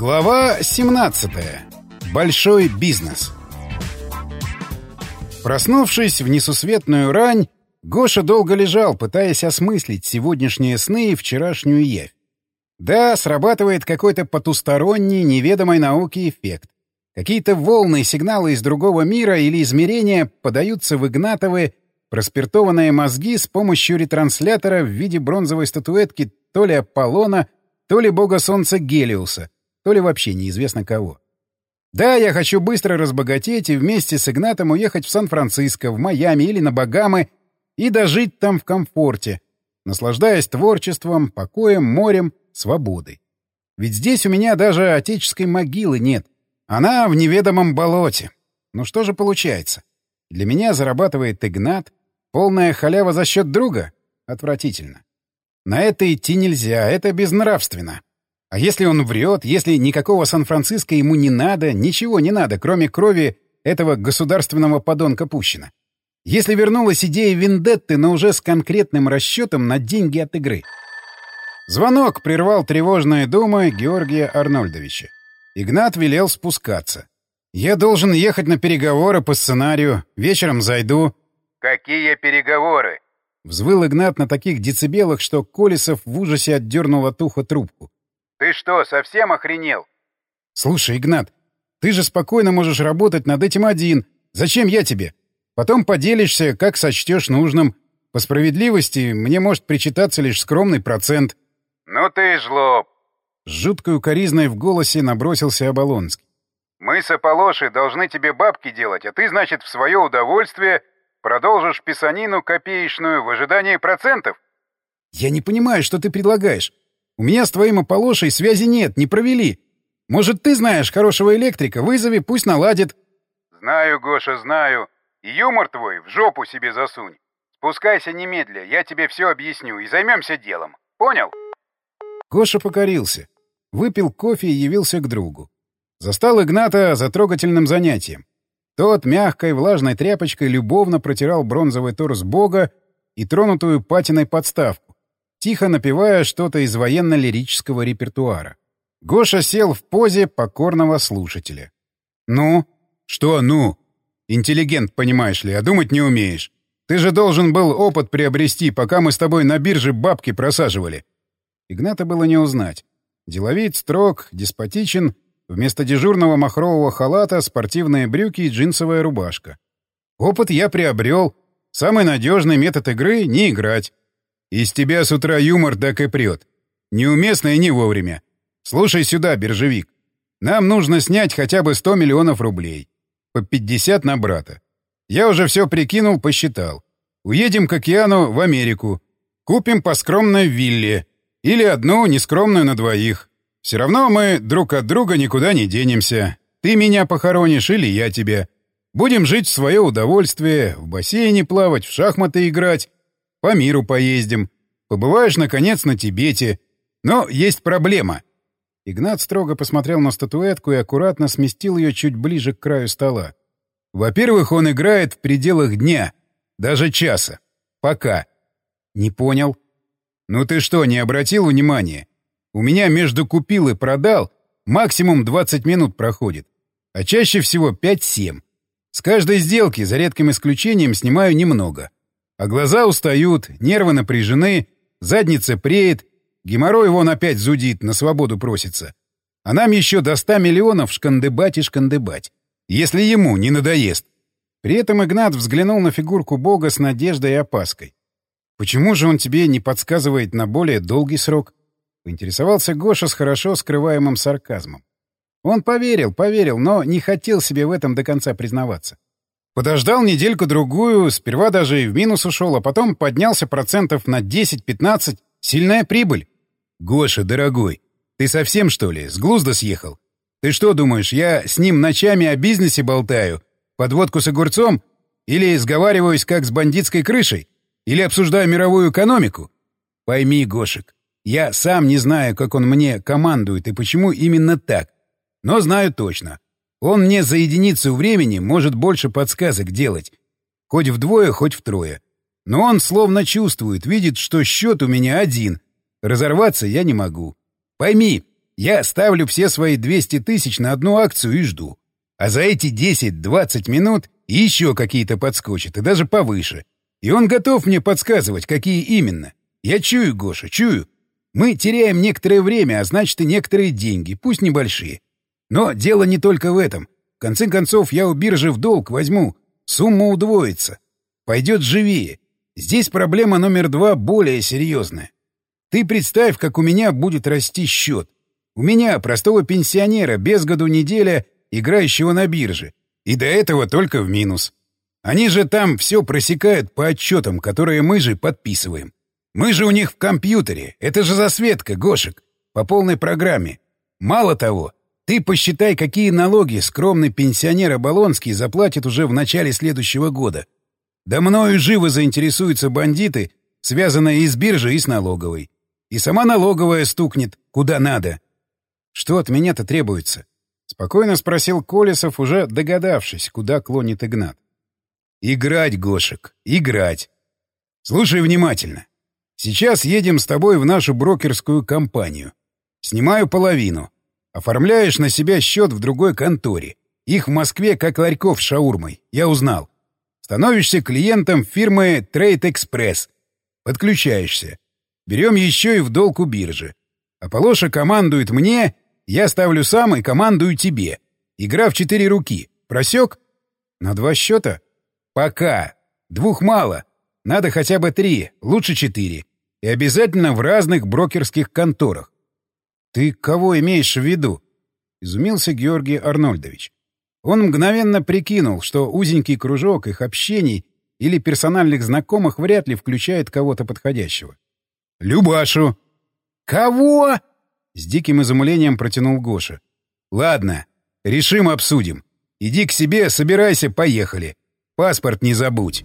Глава 17. Большой бизнес. Проснувшись в несусветную рань, Гоша долго лежал, пытаясь осмыслить сегодняшние сны и вчерашнюю явь. Да, срабатывает какой-то потусторонний, неведомой науке эффект. Какие-то волны, сигналы из другого мира или измерения подаются в Игнатовы проспиртованные мозги с помощью ретранслятора в виде бронзовой статуэтки то ли Аполлона, то ли бога солнца Гелиуса, то ли вообще неизвестно кого. Да, я хочу быстро разбогатеть и вместе с Игнатом уехать в Сан-Франциско, в Майами или на Багамы и дожить там в комфорте, наслаждаясь творчеством, покоем, морем, свободой. Ведь здесь у меня даже отеческой могилы нет. Она в неведомом болоте. Ну что же получается? Для меня зарабатывает Игнат, полная халява за счет друга? Отвратительно. На это идти нельзя, это безнравственно. А если он врет, если никакого Сан-Франциско ему не надо, ничего не надо, кроме крови этого государственного подонка Пущина? Если вернулась идея вендетты, но уже с конкретным расчетом на деньги от игры? Звонок прервал тревожные думы Георгия Арнольдовича. Игнат велел спускаться. «Я должен ехать на переговоры по сценарию. Вечером зайду». «Какие переговоры?» Взвыл Игнат на таких децибелах, что Колесов в ужасе отдернул от уха трубку. Ты что, совсем охренел? Слушай, Игнат, ты же спокойно можешь работать над этим один. Зачем я тебе? Потом поделишься, как сочтешь нужным. По справедливости мне может причитаться лишь скромный процент. Ну ты жлоб. С жуткой укоризной в голосе набросился Оболонский. Мы с Аполошей должны тебе бабки делать, а ты, значит, в свое удовольствие продолжишь писанину копеечную в ожидании процентов? Я не понимаю, что ты предлагаешь. У меня с твоим Аполошей связи нет, не провели. Может, ты знаешь хорошего электрика? Вызови, пусть наладит. Знаю, Гоша, знаю. И юмор твой в жопу себе засунь. Спускайся немедля, я тебе все объясню и займемся делом. Понял? Гоша покорился. Выпил кофе и явился к другу. Застал Игната за трогательным занятием. Тот мягкой влажной тряпочкой любовно протирал бронзовый торс бога и тронутую патиной подставку тихо напевая что-то из военно-лирического репертуара. Гоша сел в позе покорного слушателя. «Ну?» «Что «ну»?» «Интеллигент, понимаешь ли, а думать не умеешь. Ты же должен был опыт приобрести, пока мы с тобой на бирже бабки просаживали». Игната было не узнать. Деловит, строг, деспотичен, вместо дежурного махрового халата спортивные брюки и джинсовая рубашка. Опыт я приобрел. Самый надежный метод игры — не играть. Из тебя с утра юмор так и прет. Неуместно и не вовремя. Слушай сюда, биржевик. Нам нужно снять хотя бы 100 миллионов рублей. По 50 на брата. Я уже все прикинул, посчитал. Уедем к океану в Америку. Купим по скромной вилле. Или одну нескромную на двоих. Все равно мы друг от друга никуда не денемся. Ты меня похоронишь или я тебя. Будем жить в свое удовольствие, в бассейне плавать, в шахматы играть, по миру поездим. Побываешь, наконец, на Тибете. Но есть проблема. Игнат строго посмотрел на статуэтку и аккуратно сместил ее чуть ближе к краю стола. Во-первых, он играет в пределах дня, даже часа. Пока. Не понял. Ну ты что, не обратил внимания? У меня между купил и продал максимум 20 минут проходит, а чаще всего 5-7. С каждой сделки, за редким исключением, снимаю немного. А глаза устают, нервы напряжены, задница преет, геморрой вон опять зудит, на свободу просится. А нам еще до ста миллионов шкандыбать и шкандыбать. Если ему не надоест. При этом Игнат взглянул на фигурку бога с надеждой и опаской. «Почему же он тебе не подсказывает на более долгий срок?» — поинтересовался Гоша с хорошо скрываемым сарказмом. Он поверил, поверил, но не хотел себе в этом до конца признаваться. Подождал недельку-другую, сперва даже и в минус ушел, а потом поднялся процентов на 10-15. Сильная прибыль. Гоша, дорогой, ты совсем, что ли, с глузда съехал? Ты что думаешь, я с ним ночами о бизнесе болтаю? Подводку с огурцом? Или сговариваюсь как с бандитской крышей? Или обсуждаю мировую экономику? Пойми, Гошек, я сам не знаю, как он мне командует и почему именно так. Но знаю точно. Он мне за единицу времени может больше подсказок делать. Хоть вдвое, хоть втрое. Но он словно чувствует, видит, что счет у меня один. Разорваться я не могу. Пойми, я ставлю все свои 200 тысяч на одну акцию и жду. А за эти 10-20 минут еще какие-то подскочат, и даже повыше. И он готов мне подсказывать, какие именно. Я чую, Гоша, чую. Мы теряем некоторое время, а значит и некоторые деньги, пусть небольшие. Но дело не только в этом. В конце концов, я у биржи в долг возьму. Сумма удвоится. Пойдет живее. Здесь проблема номер два более серьезная. Ты представь, как у меня будет расти счет. У меня, простого пенсионера, без году неделя, играющего на бирже. И до этого только в минус. Они же там все просекают по отчетам, которые мы же подписываем. Мы же у них в компьютере. Это же засветка, Гошек. По полной программе. Мало того, ты посчитай, какие налоги скромный пенсионер Оболонский заплатит уже в начале следующего года. Да мною живо заинтересуются бандиты, связанные и с биржей, и с налоговой. И сама налоговая стукнет, куда надо. Что от меня-то требуется? Спокойно спросил Колесов, уже догадавшись, куда клонит Игнат. Играть, Гошек, играть. Слушай внимательно. Сейчас едем с тобой в нашу брокерскую компанию. Снимаю половину. Оформляешь на себя счет в другой конторе. Их в Москве как ларьков с шаурмой. Я узнал. Становишься клиентом фирмы Trade Express. Подключаешься. Берем еще и в долг у биржи. Аполоша командует мне, я ставлю сам и командую тебе. Игра в четыре руки. Просек? На два счета? Пока. Двух мало. Надо хотя бы три, лучше четыре. И обязательно в разных брокерских конторах. Ты кого имеешь в виду? Изумился Георгий Арнольдович. Он мгновенно прикинул, что узенький кружок их общений или персональных знакомых вряд ли включает кого-то подходящего. «Любашу!» «Кого?» — с диким изумлением протянул Гоша. «Ладно, решим, обсудим. Иди к себе, собирайся, поехали. Паспорт не забудь».